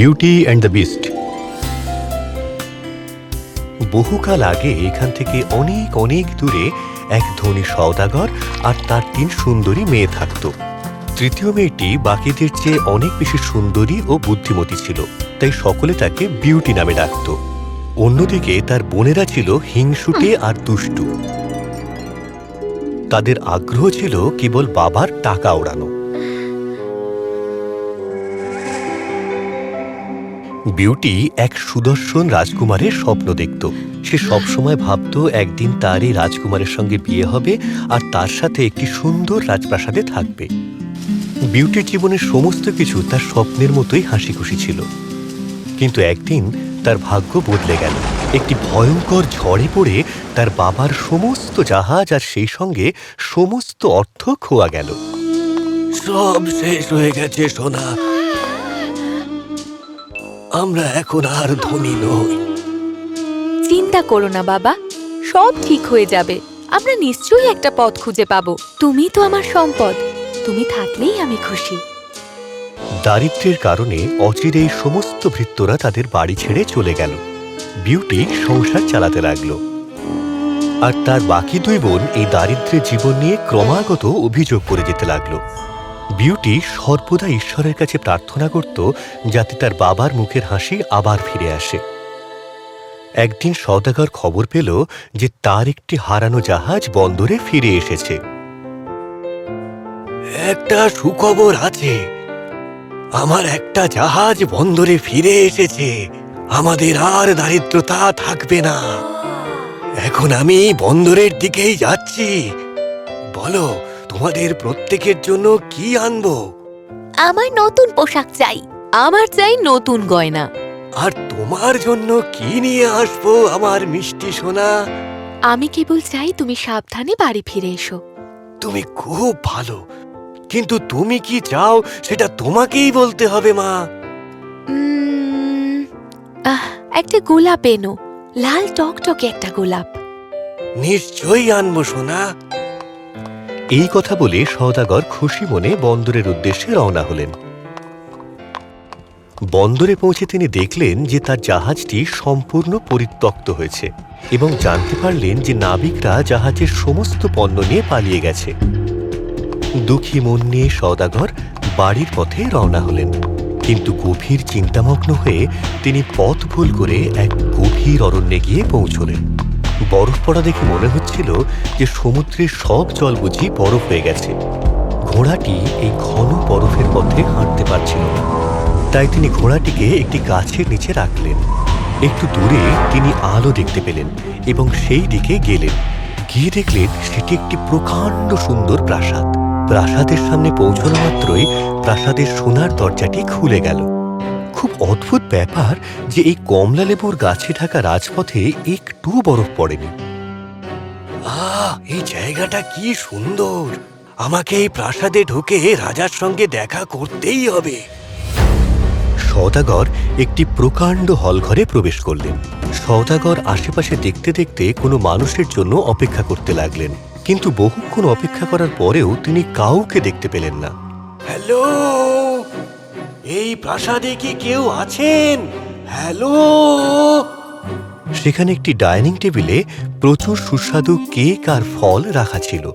Beauty and the beast. বহুকাল আগে এখান থেকে অনেক অনেক দূরে এক ধনী সওদাগর আর তার তিন সুন্দরী মেয়ে থাকত। তৃতীয় মেয়েটি বাকিদের চেয়ে অনেক বেশি সুন্দরী ও বুদ্ধিমতী ছিল তাই সকলে তাকে বিউটি নামে ডাকত। অন্যদিকে তার বোনেরা ছিল হিংসুটে আর দুষ্টু। তাদের আগ্রহ ছিল কেবল বাবার টাকা ওড়ানো। বিউটি এক সুদর্শন রাজকুমারের স্বপ্ন দেখত। সে সবসময় ভাবত একদিন তার এই রাজকুমারের সঙ্গে বিয়ে হবে আর তার সাথে একটি সুন্দর রাজপ্রাসাদে থাকবে। বিউটির জীবনের সমস্ত কিছু তার স্বপ্নের মতোই হাসি খুশি ছিল। কিন্তু একদিন তার ভাগ্য বদলে গেল। একটি ভয়ঙ্কর ঝড়ে পড়ে তার বাবার সমস্ত জাহাজ আর সেই সঙ্গে সমস্ত অর্থ খোয়া গেল। সব শেষ হয়ে গেছে, সোনা। আমরা এখন আর ধনী নই। চিন্তা করো না বাবা। সব ঠিক হয়ে যাবে। আমরা নিশ্চয়ই একটা পথ খুঁজে পাবো। তুমি তো আমার সম্পদ। তুমি থাকলেই আমি খুশি। দারিদ্র্যের কারণে অচিরেই সমস্ত ভৃত্যরা তাদের বাড়ি ছেড়ে চলে গেল। বিউটি সংসার চালাতে লাগল। আর তার বাকি দুই বোন এই দারিদ্র্যের জীবন নিয়ে ক্রমাগত অভিযোগ করে যেতে লাগল। বিউটি সর্বদা ঈশ্বরের কাছে প্রার্থনা করত যাতে তার বাবার মুখের হাসি আবার ফিরে আসে। একদিন সওদাগর খবর পেল যে তার একটি হারানো জাহাজ বন্দরে ফিরে এসেছে। একটা সুখবর আছে। আমার একটা জাহাজ বন্দরে ফিরে এসেছে। আমাদের আর দারিদ্রতা থাকবে না। এখন আমি বন্দরের দিকেই যাচ্ছি। বলো তোমাদের প্রত্যেকের জন্য কি আনব? আমার নতুন পোশাক চাই। আমার চাই নতুন গয়না। আর তোমার জন্য কি নিয়ে আসব আমার মিষ্টি সোনা? আমি কেবল চাই তুমি সাবধানে বাড়ি ফিরে এসো। তুমি খুব ভালো। কিন্তু তুমি কি চাও সেটা তোমাকেই বলতে হবে মা। উম, আহ, একটা গোলাপ এনো। লাল টকটকে একটা গোলাপ। নিশ্চয়ই আনব সোনা। এই কথা বলে সওদাগর খুশি মনে বন্দরের উদ্দেশ্যে রওনা হলেন। বন্দরে পৌঁছে তিনি দেখলেন যে তার জাহাজটি সম্পূর্ণ পরিত্যক্ত হয়েছে এবং জানতে পারলেন যে নাবিকরা জাহাজের সমস্ত পণ্য নিয়ে পালিয়ে গেছে। দুঃখী মন নিয়ে সওদাগর বাড়ির পথে রওনা হলেন, কিন্তু গভীর চিন্তামগ্ন হয়ে তিনি পথ ভুল করে এক গভীর অরণ্যে গিয়ে পৌঁছলেন। বরফ পড়া দেখে মনে হচ্ছিল যে সমুদ্রের সব জল বুঝি বরফ হয়ে গেছে। ঘোড়াটি এই ঘন বরফের পথে হাঁটতে পারছিল তাই তিনি ঘোড়াটিকে একটি গাছের নিচে রাখলেন। একটু দূরে তিনি আলো দেখতে পেলেন এবং সেই দিকে গেলেন। গিয়ে দেখলেন সেটি একটি প্রকাণ্ড সুন্দর প্রাসাদ। প্রাসাদের সামনে পৌঁছানো মাত্রই প্রাসাদের সোনার দরজাটি খুলে গেল। খুব অদ্ভুত ব্যাপার যে এই কমলা লেবুর গাছে ঢাকা রাজপথে একটু বরফ পড়েনি। এই জায়গাটা কি সুন্দর। আমাকে এই প্রাসাদে ঢুকে রাজার সঙ্গে দেখা করতেই হবে। সওদাগর একটি প্রকাণ্ড হলঘরে প্রবেশ করলেন। সওদাগর আশেপাশে দেখতে দেখতে কোনো মানুষের জন্য অপেক্ষা করতে লাগলেন। কিন্তু বহুক্ষণ অপেক্ষা করার পরেও তিনি কাউকে দেখতে পেলেন না। হ্যালো! এই প্রাসাদে কি কেউ আছেন? হ্যালো সেখানে একটি ডাইনিং টেবিলে প্রচুর সুস্বাদু কেক আর ফল রাখা ছিল।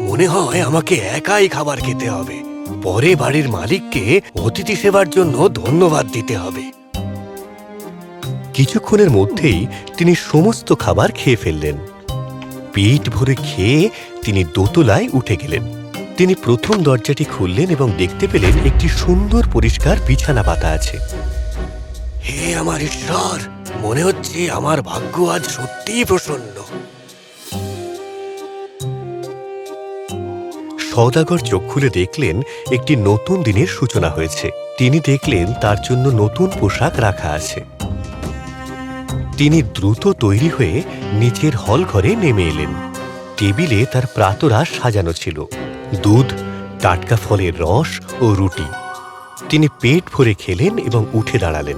মনে হয় আমাকে একাই খাবার খেতে হবে। পরে বাড়ির মালিককে অতিথি সেবার জন্য ধন্যবাদ দিতে হবে। কিছুক্ষণের মধ্যেই তিনি সমস্ত খাবার খেয়ে ফেললেন। পেট ভরে খেয়ে তিনি দোতলায় উঠে গেলেন। তিনি প্রথম দরজাটি খুললেন এবং দেখতে পেলেন একটি সুন্দর পরিষ্কার বিছানা পাতা আছে। হে আমার ঈশ্বর মনে হচ্ছে আমার ভাগ্য আজ সত্যিই প্রসন্ন। সওদাগর চোখ খুলে দেখলেন একটি নতুন দিনের সূচনা হয়েছে। তিনি দেখলেন তার জন্য নতুন পোশাক রাখা আছে। তিনি দ্রুত তৈরি হয়ে নিচের হল ঘরে নেমে এলেন। টেবিলে তার প্রাতরা সাজানো ছিল। দুধ টাটকা ফলের রস ও রুটি। তিনি পেট ভরে খেলেন এবং উঠে দাঁড়ালেন।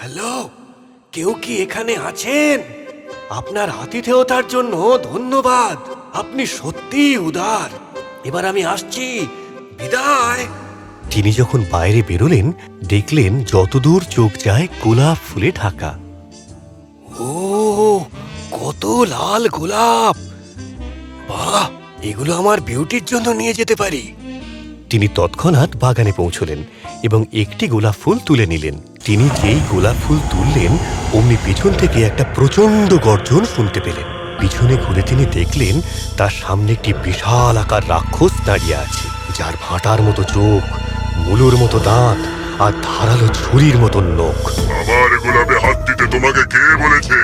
হ্যালো কেউ কি এখানে আছেন? আপনার আতিথেয়তার জন্য ধন্যবাদ। আপনি সত্যিই উদার। এবার আমি আসছি। বিদায়। তিনি যখন বাইরে বেরোলেন দেখলেন যতদূর চোখ যায় গোলাপ ফুলে ঢাকা। ও কত লাল গোলাপ! বাহ এগুলো আমার বিউটির জন্য নিয়ে যেতে পারি। তিনি তৎক্ষণাৎ বাগানে পৌঁছলেন এবং একটি গোলাপ ফুল তুলে নিলেন। তিনি যেই গোলাপ ফুল তুললেন অমনি পিছন থেকে একটা প্রচণ্ড গর্জন শুনতে পেলেন। পিছনে ঘুরে তিনি দেখলেন তার সামনে একটি বিশাল আকার রাক্ষস দাঁড়িয়ে আছে যার ভাটার মতো চোখ মুলোর মতো দাঁত আর ধারালো ছুরির মতো নখ। আমার গোলাপে হাত দিতে তোমাকে কে বলেছে?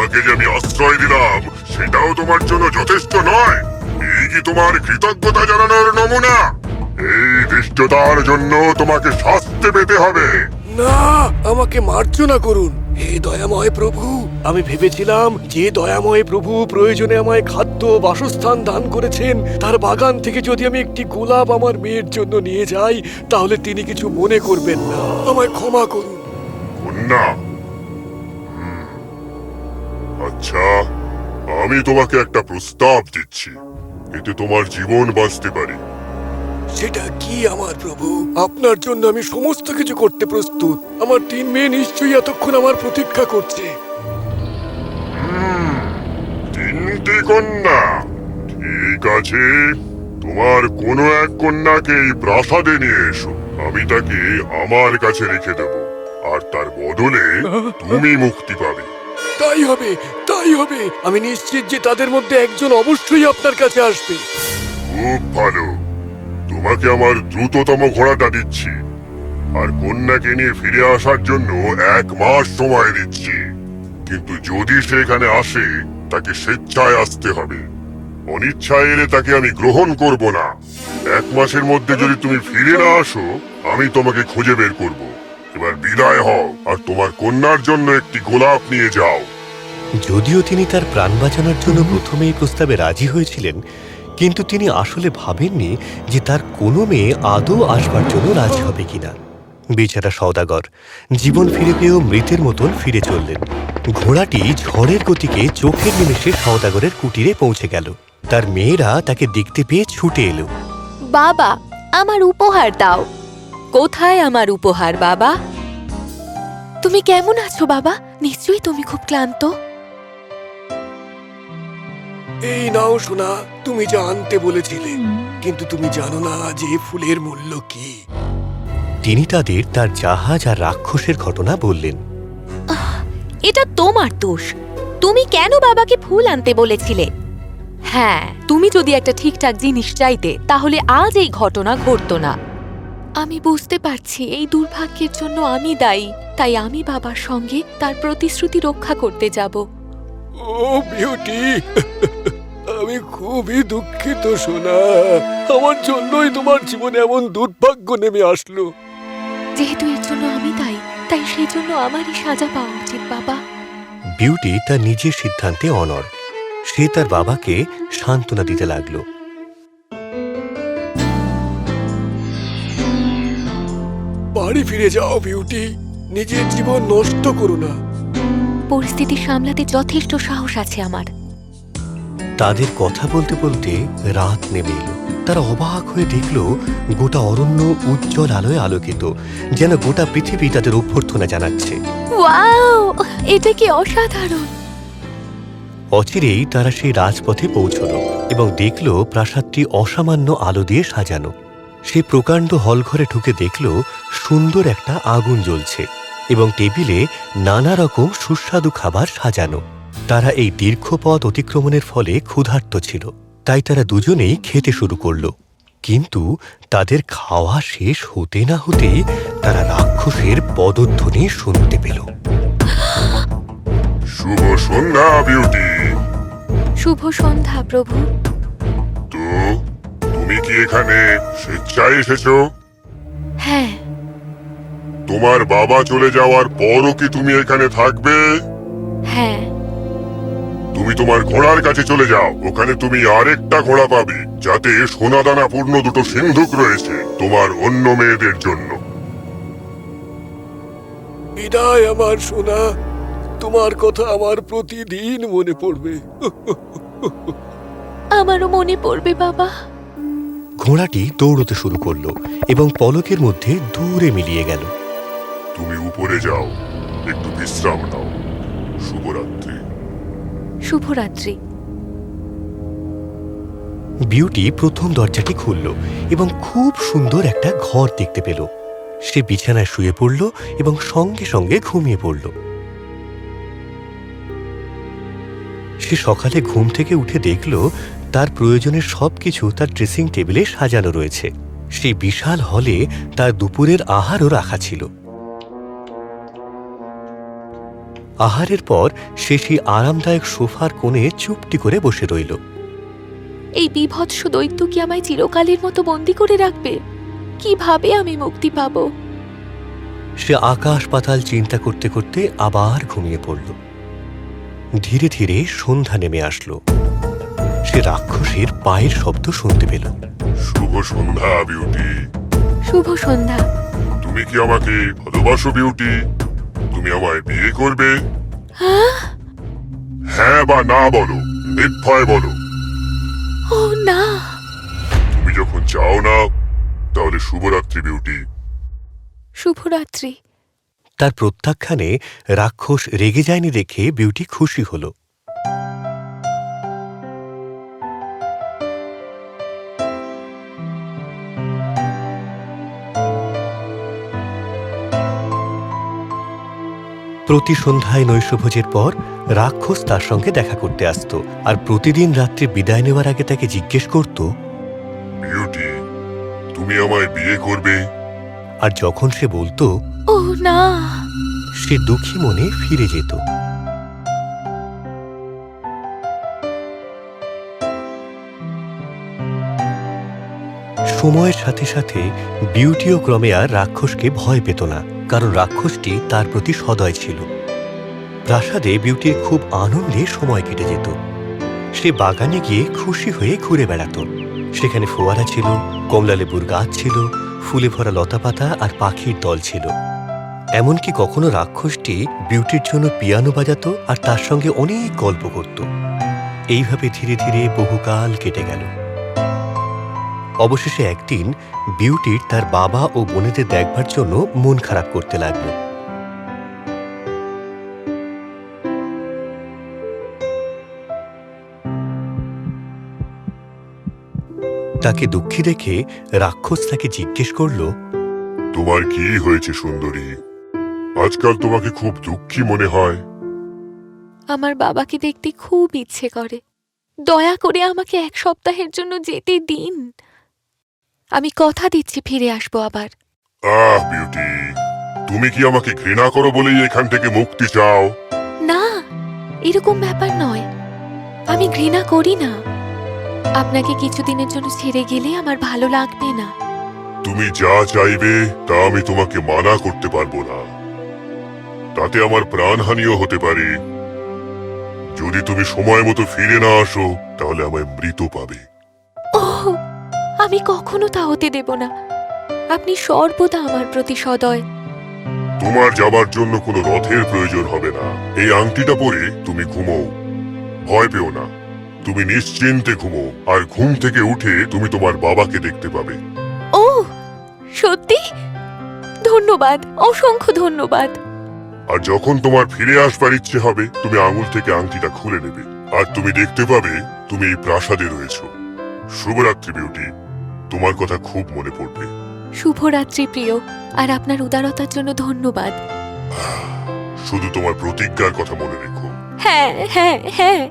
তোমাকে যে আমি আশ্রয় দিলাম সেটাও তোমার জন্য যথেষ্ট নয়। এই কি তোমার কৃতজ্ঞতা জানানোর নমুনা? এই দৃষ্টতার জন্য তোমাকে শাস্তি পেতে হবে। না আমাকে মার্জনা করুন। হে দয়াময় প্রভু আমি ভেবেছিলাম যে দয়াময় প্রভু প্রয়োজনে আমায় খাদ্য বাসস্থান দান করেছেন। তার বাগান থেকে যদি আমি একটি গোলাপ আমার মেয়ের জন্য নিয়ে যাই তাহলে তিনি কিছু মনে করবেন না। আমায় ক্ষমা করুন। হুম। আচ্ছা আমি তোমাকে একটা প্রস্তাব দিচ্ছি। এতে তোমার জীবন বাঁচতে পারে। সেটা কি আমার প্রভু? আপনার জন্য আমি সমস্ত কিছু করতে প্রস্তুত। আমার তিন মেয়ে নিশ্চয়ই এতক্ষণ আমার প্রতীক্ষা করছে। তিনটি কন্যা। ঠিক আছে তোমার কোনো এক কন্যাকে এই প্রাসাদে নিয়ে এসো। আমি তাকে আমার কাছে রেখে দেব। আর তার বদলে তুমি মুক্তি পাবে। তাই হবে। তাই হবে। আমি নিশ্চিত যে তাদের মধ্যে একজন অবশ্যই আপনার কাছে আসবে। খুব ভালো। তোমাকে আমার দ্রুততম ঘোড়াটা দিচ্ছি। আর কন্যাকে নিয়ে ফিরে আসার জন্য এক মাস সময় দিচ্ছি। কিন্তু যদি সে এখানে আসে, তাকে স্বেচ্ছায় আসতে হবে। অনিচ্ছায় এলে তাকে আমি গ্রহণ করব না। এক মাসের মধ্যে যদি তুমি ফিরে না আসো, আমি তোমাকে খুঁজে বের করব। এবার বিদায় হও, আর তোমার কন্যার জন্য একটি গোলাপ নিয়ে যাও। যদিও তিনি তার প্রাণ বাঁচানোর জন্য প্রথমে এই প্রস্তাবে রাজি হয়েছিলেন কিন্তু তিনি আসলে ভাবেননি যে তার কোনো মেয়ে আদৌ আসবার জন্য রাজি হবে কিনা। বেচারা সওদাগর জীবন ফিরে পেয়েও মৃতের মতন ফিরে চললেন। ঘোড়াটি ঝড়ের গতিকে চোখের নিমেষে সওদাগরের কুটিরে পৌঁছে গেল। তার মেয়েরা তাকে দেখতে পেয়ে ছুটে এলো। বাবা আমার উপহার দাও। কোথায় আমার উপহার বাবা? তুমি কেমন আছো বাবা? নিশ্চয়ই তুমি খুব ক্লান্ত। এই নাও শোনা তুমি যা আনতে বলেছিলে। কিন্তু তুমি জানো না যে ফুলের মূল্য কি। তিনি তাদের তার জাহাজ আর রাক্ষসের ঘটনা বললেন। এটা তোমার দোষ। তুমি কেন বাবাকে ফুল আনতে বলেছিলে? হ্যাঁ তুমি যদি একটা ঠিকঠাক জিনিস চাইতে তাহলে আজ এই ঘটনা ঘটত না। আমি বুঝতে পারছি এই দুর্ভাগ্যের জন্য আমি দায়ী। তাই আমি বাবার সঙ্গে তার প্রতিশ্রুতি রক্ষা করতে যাব। ও বিউটি আমি খুবই দুঃখিত সোনা। আমার জন্যই তোমার জীবনে এমন দুর্ভাগ্য নেমে আসলো। যেহেতু এর জন্য আমি দায়ী তাই সেই জন্য আমারই সাজা পাওয়া উচিত বাবা। বিউটি তার নিজের সিদ্ধান্তে অনর সে তার বাবাকে সান্ত্বনা দিতে লাগল। বাড়ি ফিরে যাও বিউটি। নিজের জীবন নষ্ট করো না। পরিস্থিতি সামলাতে যথেষ্ট সাহস আছে আমার। তাদের কথা বলতে বলতে রাত নেমে এলো। তারা অবাক হয়ে দেখল গোটা অরণ্য উজ্জ্বল আলোয় আলোকিত যেন গোটা পৃথিবী তাদের অভ্যর্থনা জানাচ্ছে। এটা কি অসাধারণ! অচিরেই তারা সেই রাজপথে পৌঁছল এবং দেখল প্রাসাদটি অসামান্য আলো দিয়ে সাজানো। সে প্রকাণ্ড হলঘরে ঢুকে দেখল সুন্দর একটা আগুন জ্বলছে এবং টেবিলে নানা রকম সুস্বাদু খাবার সাজানো। তারা এই দীর্ঘ পথ অতিক্রমণের ফলে ক্ষুধার্ত ছিল। তাই তারা দুজনেই খেতে শুরু করল। কিন্তু তাদের খাওয়া শেষ হতে না হতেই তারা রাক্ষসের পদধ্বনি শুনতে পেল। শুভ সন্ধ্যা বিউটি। শুভ সন্ধ্যা প্রভু। তো তুমি কি এখানে স্বেচ্ছায় এসেছ? হ্যাঁ। তোমার বাবা চলে যাওয়ার পরও কি তুমি এখানে থাকবে? হ্যাঁ। তুমি তোমার ঘোড়ার কাছে চলে যাও। ওখানে তুমি আরেকটা ঘোড়া পাবে যাতে সোনাদানা পূর্ণ দুটো সিন্ধুক রয়েছে তোমার অন্য মেয়েদের জন্য। বিদায় আমার সোনা। তোমার কথা আমার প্রতিদিন মনে পড়বে। আমারও মনে পড়বে বাবা। ঘোড়াটি দৌড়তে শুরু করল এবং পলকের মধ্যে দূরে মিলিয়ে গেল। তুমি উপরে যাও একটু বিশ্রাম নাও। শুভরাত্রি। শুভরাত্রি। বিউটি প্রথম দরজাটি খুলল এবং খুব সুন্দর একটা ঘর দেখতে পেল। সে বিছানায় শুয়ে পড়ল এবং সঙ্গে সঙ্গে ঘুমিয়ে পড়ল। সে সকালে ঘুম থেকে উঠে দেখল তার প্রয়োজনের সবকিছু তার ড্রেসিং টেবিলে সাজানো রয়েছে। সেই বিশাল হলে তার দুপুরের আহারও রাখা ছিল। আহারের পর সে সেই আরামদায়ক সোফার কোণে চুপটি করে বসে রইল। এই বিভৎস দৈত্য কি আমায় চিরকালের মতো বন্দি করে রাখবে? কীভাবে আমি মুক্তি পাব? সে আকাশ পাতাল চিন্তা করতে করতে আবার ঘুমিয়ে পড়ল। ধীরে ধীরে সন্ধ্যা নেমে আসলো। সে রাক্ষসের পায়ের শব্দ শুনতে পেল। শুভ সন্ধ্যা বিউটি। শুভ সন্ধ্যা। তুমি কি আমাকে ভালোবাসো বিউটি? তুমি আমায় বিয়ে করবে? হ্যাঁ বা না বলো নির্ভয় বলো। ও না। তুমি যখন চাও না তাহলে শুভরাত্রি বিউটি। শুভরাত্রি। তার প্রত্যাখ্যানে রাক্ষস রেগে যায়নি দেখে বিউটি খুশি হল। প্রতি সন্ধ্যায় নৈশভোজের পর রাক্ষস তার সঙ্গে দেখা করতে আসতো আর প্রতিদিন রাত্রে বিদায় নেওয়ার আগে তাকে জিজ্ঞেস করত বিউটি তুমি আমায় বিয়ে করবে? আর যখন সে বলতো ও না। সে দুঃখী মনে ফিরে যেত। সময়ের সাথে সাথে বিউটিও ক্রমে আর রাক্ষসকে ভয় পেত না। কারণ রাক্ষসটি তার প্রতি সদয় ছিল। প্রাসাদে বিউটির খুব আনন্দে সময় কেটে যেত। সে বাগানে গিয়ে খুশি হয়ে ঘুরে বেড়াত। সেখানে ফোয়ারা ছিল কমলালেবুর গাছ ছিল, ফুলে ভরা লতাপাতা আর পাখির দল ছিল। এমনকি কখনো রাক্ষসটি বিউটির জন্য পিয়ানো বাজাত আর তার সঙ্গে অনেক গল্প করত। এইভাবে ধীরে ধীরে বহুকাল কেটে গেল। অবশেষে একদিন বিউটির তার বাবা ও বোনেদের দেখবার জন্য মন খারাপ করতে লাগল। তাকে দুঃখী দেখে রাক্ষস তাকে জিজ্ঞেস করল তোমার কি হয়েছে সুন্দরী? আজকাল তোমাকে খুব দুঃখী মনে হয়। আমার বাবাকে দেখতে খুব ইচ্ছে করে। দয়া করে আমাকে এক সপ্তাহের জন্য যেতে দিন। আমি কথা দিচ্ছি ফিরে আসব আবার। আহ বিউটি তুমি কি আমাকে ঘৃণা করো বলেই এখান থেকে মুক্তি চাও? না এরকম ব্যাপার নয়। আমি ঘৃণা করি না। আপনাকে কিছুদিনের জন্য ছেড়ে গেলে আমার ভালো লাগবে না। তুমি যা চাইবে তা আমি তোমাকে মানা করতে পারব না। তাতে আমার প্রাণহানিও হতে পারে। যদি তুমি সময় মতো ফিরে না আসো তাহলে আমায় মৃত পাবে। আমি কখনো তা হতে দেব না। আপনি সর্বদা আমার প্রতি সদয়। তোমার যাবার জন্য কোনো রথের প্রয়োজন হবে না। এই আংটিটা পরে তুমি ঘুমো ভয় পেও না। তুমি নিশ্চিন্তে ঘুমো আর ঘুম থেকে উঠে তুমি তোমার বাবাকে দেখতে পাবে। ও সত্যি? ধন্যবাদ অসংখ্য ধন্যবাদ। আর যখন তোমার ফিরে আসবার ইচ্ছে হবে তুমি আঙুল থেকে আংটিটা খুলে নেবে। আর তুমি দেখতে পাবে তুমি এই প্রাসাদে রয়েছো। শুভরাত্রি বিউটি। তোমার কথা খুব মনে পড়বে। শুভরাত্রি প্রিয় আর আপনার উদারতার জন্য ধন্যবাদ। শুধু তোমার প্রতিজ্ঞার কথা মনে রেখো। হ্যাঁ হ্যাঁ হ্যাঁ।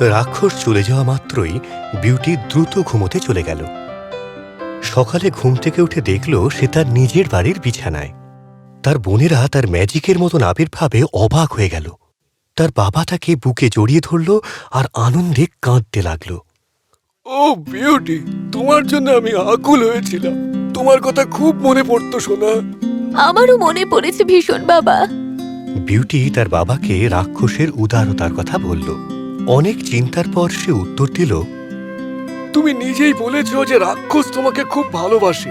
রাক্ষস চলে যাওয়া মাত্রই বিউটি দ্রুত ঘুমোতে চলে গেল। সকালে ঘুম থেকে উঠে দেখল সে তার নিজের বাড়ির বিছানায়। তার বোনেরা তার ম্যাজিকের মতন আবির্ভাবে অবাক হয়ে গেল। তার বাবা তাকে বুকে জড়িয়ে ধরল আর আনন্দে কাঁদতে লাগল। ও বিউটি তোমার জন্য আমি আকুল হয়েছিলাম। তোমার কথা খুব মনে পড়তো সোনা। আমারও মনে পড়েছে ভীষণ বাবা। বিউটি তার বাবাকে রাক্ষসের উদারতার কথা বলল। অনেক চিন্তার পর সে উত্তর দিল তুমি নিজেই বলেছ যে রাক্ষস তোমাকে খুব ভালোবাসে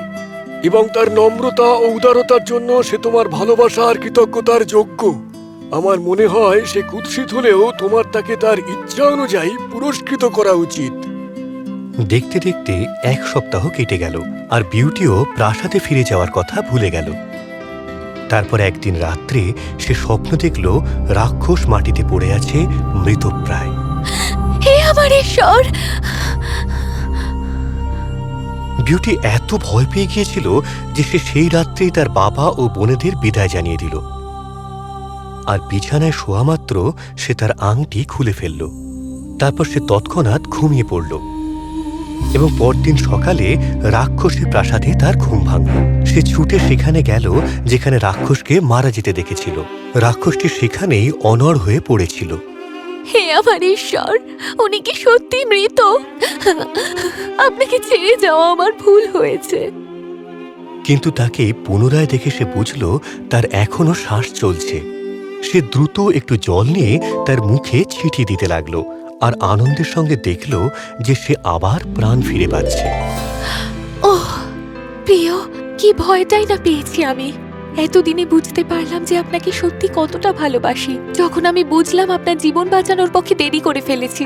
এবং তার নম্রতা ও উদারতার জন্য সে তোমার ভালোবাসা আর কৃতজ্ঞতার যোগ্য। আমার মনে হয় সে কুৎসিত হলেও তোমার তাকে তার ইচ্ছা অনুযায়ী পুরস্কৃত করা উচিত। দেখতে দেখতে এক সপ্তাহ কেটে গেল আর বিউটিও প্রাসাদে ফিরে যাওয়ার কথা ভুলে গেল। তারপর একদিন রাত্রে সে স্বপ্ন দেখল রাক্ষস মাটিতে পড়ে আছে মৃতপ্রায়। হে আমার ঈশ্বর! বিউটি এত ভয় পেয়ে গিয়েছিল যে সে সেই রাত্রেই তার বাবা ও বোনেদের বিদায় জানিয়ে দিল। আর বিছানায় শোয়া মাত্র সে তার আংটি খুলে ফেলল। তারপর সে তৎক্ষণাৎ ঘুমিয়ে পড়ল। এবং পরদিন সকালে রাক্ষসী প্রাসাদে তার ঘুম ভাঙল। সে ছুটে সেখানে গেল যেখানে রাক্ষসকে মারা যেতে দেখেছিল। রাক্ষসটি সেখানেই অনড় হয়ে পড়েছিল। হে আমার ঈশ্বর উনি কি সত্যি মৃত? আপনাকে ছেড়ে যাওয়া আমার ভুল হয়েছে। কিন্তু তাকে পুনরায় দেখে সে বুঝল তার এখনও শ্বাস চলছে। সে দ্রুত একটু জল নিয়ে তার মুখে ছিটিয়ে দিতে লাগল। আর আনন্দের সঙ্গে দেখল যে সে আবার প্রাণ ফিরে পাচ্ছে। ওহ প্রিয় কি ভয়টাই না পেয়েছি আমি। এতদিনে বুঝতে পারলাম যে আপনাকে সত্যি কতটা ভালোবাসি। যখন আমি বুঝলাম আপনার জীবন বাঁচানোর পক্ষে দেরি করে ফেলেছি।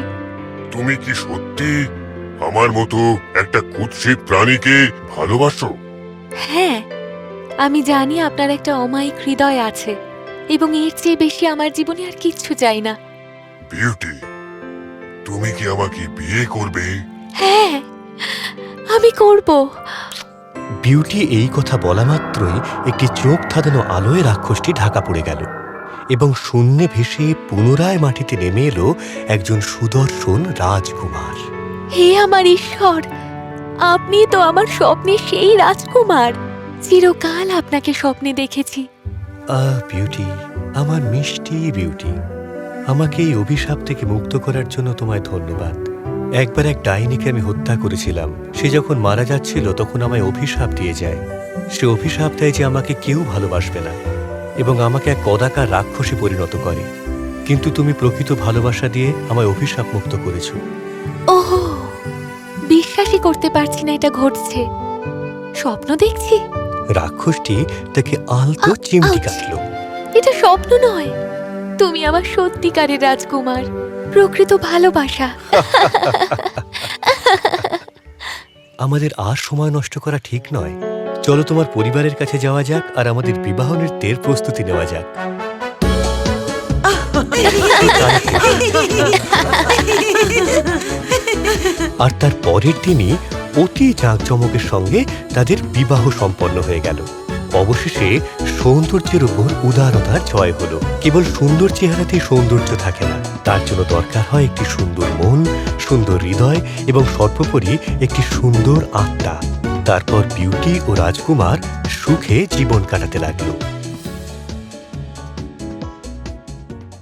তুমি কি সত্যি আমার মতো একটা কুৎসিত প্রাণীকে ভালোবাসো? হ্যাঁ আমি জানি আপনার একটা অমায়িক হৃদয় আছে এবং এর চেয়ে বেশি আমার জীবনে আর কিচ্ছু চাই না। বিউটি তুমি কি আমাকে বিয়ে করবে? হ্যাঁ আমি করব। বিউটি এই কথা বলা মাত্রই একটি চোখ ধাঁধানো আলোয় রাক্ষসটি ঢাকা পড়ে গেল এবং শূন্যে ভেসে পুনরায় মাটিতে নেমে এলো একজন সুদর্শন রাজকুমার। হে আমার ঈশ্বর আপনি তো আমার স্বপ্নে সেই রাজকুমার। চিরকাল আপনাকে স্বপ্নে দেখেছি। আহ বিউটি আমার মিষ্টি বিউটি। আমাকে এই অভিশাপ থেকে মুক্ত করার জন্য তোমায় ধন্যবাদ। একবার এক ডাইনিকে আমি হত্যা করেছিলাম। সে যখন মারা যাচ্ছিল তখন আমায় অভিশাপ দিয়ে যায়। সে অভিশাপ দেয় যে আমাকে কেউ ভালোবাসবে না এবং আমাকে এক কদাকার রাক্ষসে পরিণত করে। কিন্তু তুমি প্রকৃত ভালোবাসা দিয়ে আমায় অভিশাপ মুক্ত করেছ। ওহ! বিশ্বাসই করতে পারছি না এটা ঘটছে। স্বপ্ন দেখছি। রাক্ষসটি তাকে আলতো আ- চিমটি! কাটলো। এটা স্বপ্ন নয়। তুমি আমার সত্যিকারের রাজকুমার। প্রকৃত ভালোবাসা। আমাদের আর সময় নষ্ট করা ঠিক নয়। চলো তোমার পরিবারের কাছে যাওয়া যাক আর আমাদের বিবাহ নৃত্যের প্রস্তুতি নেওয়া যাক। আর তার পরের দিনই অতি জাঁকজমকের সঙ্গে তাদের বিবাহ সম্পন্ন হয়ে গেল। অবশেষে সৌন্দর্যের উপর উদারতার জয় হলো। কেবল সুন্দর চেহারাতে সৌন্দর্য থাকে না। তার জন্য দরকার হয় একটি সুন্দর মন, সুন্দর হৃদয় এবং সর্বোপরি একটি সুন্দর আত্মা। তারপর বিউটি ও রাজকুমার সুখে জীবন কাটাতে লাগল।